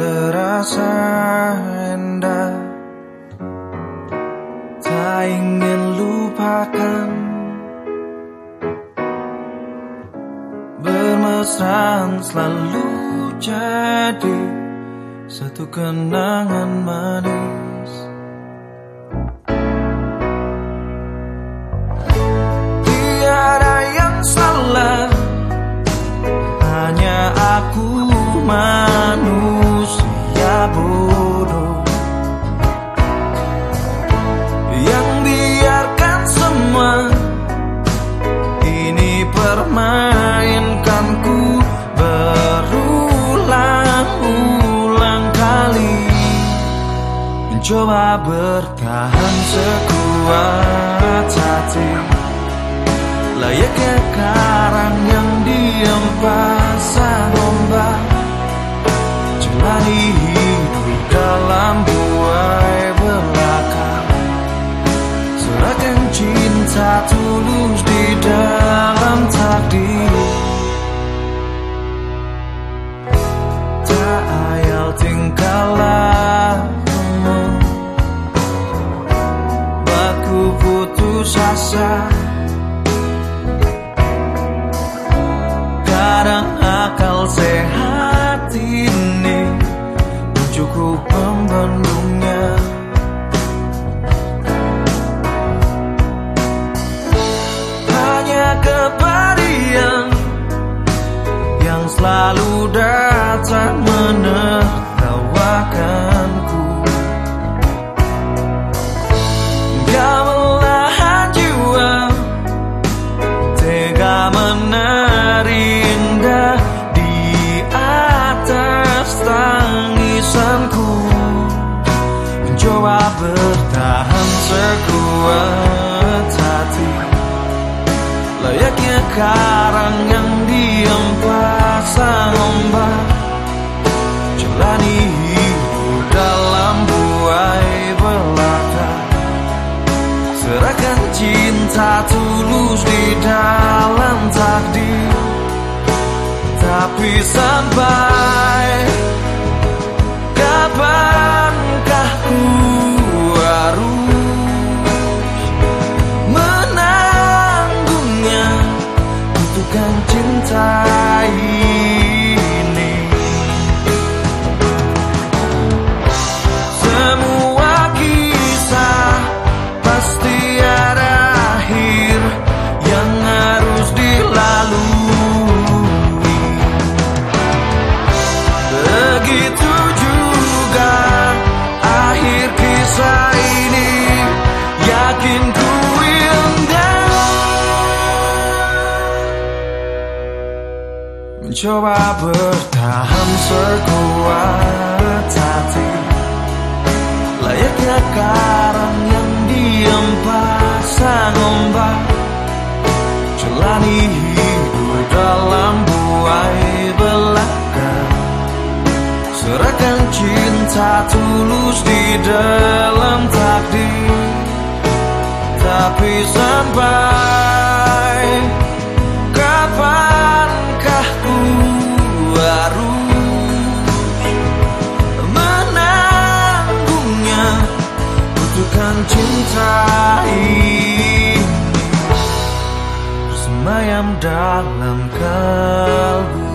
terasa indah Tak ingin lupakan Bermesraan selalu jadi Satu kenangan manis Ini permainkanku Berulang-ulang kali. Mencoba bertahan sekuat hati. Layaknya karang yang diam 傻傻 Mencoba bertahan sekuat hati. Layaknya karang yang diam pasang ombak Jalani hidup dalam buai belaka Serahkan cinta tulus di dalam takdir. Tapi sampai Butuhkan cinta Mencoba bertahan sekuat hati Layaknya karang yang diam pasang ombak. Jalani hidup dalam buai belaka. Serahkan cinta tulus di dalam takdir. Tapi sampai Butuhkan cinta ini Bersemayam dalam kalbu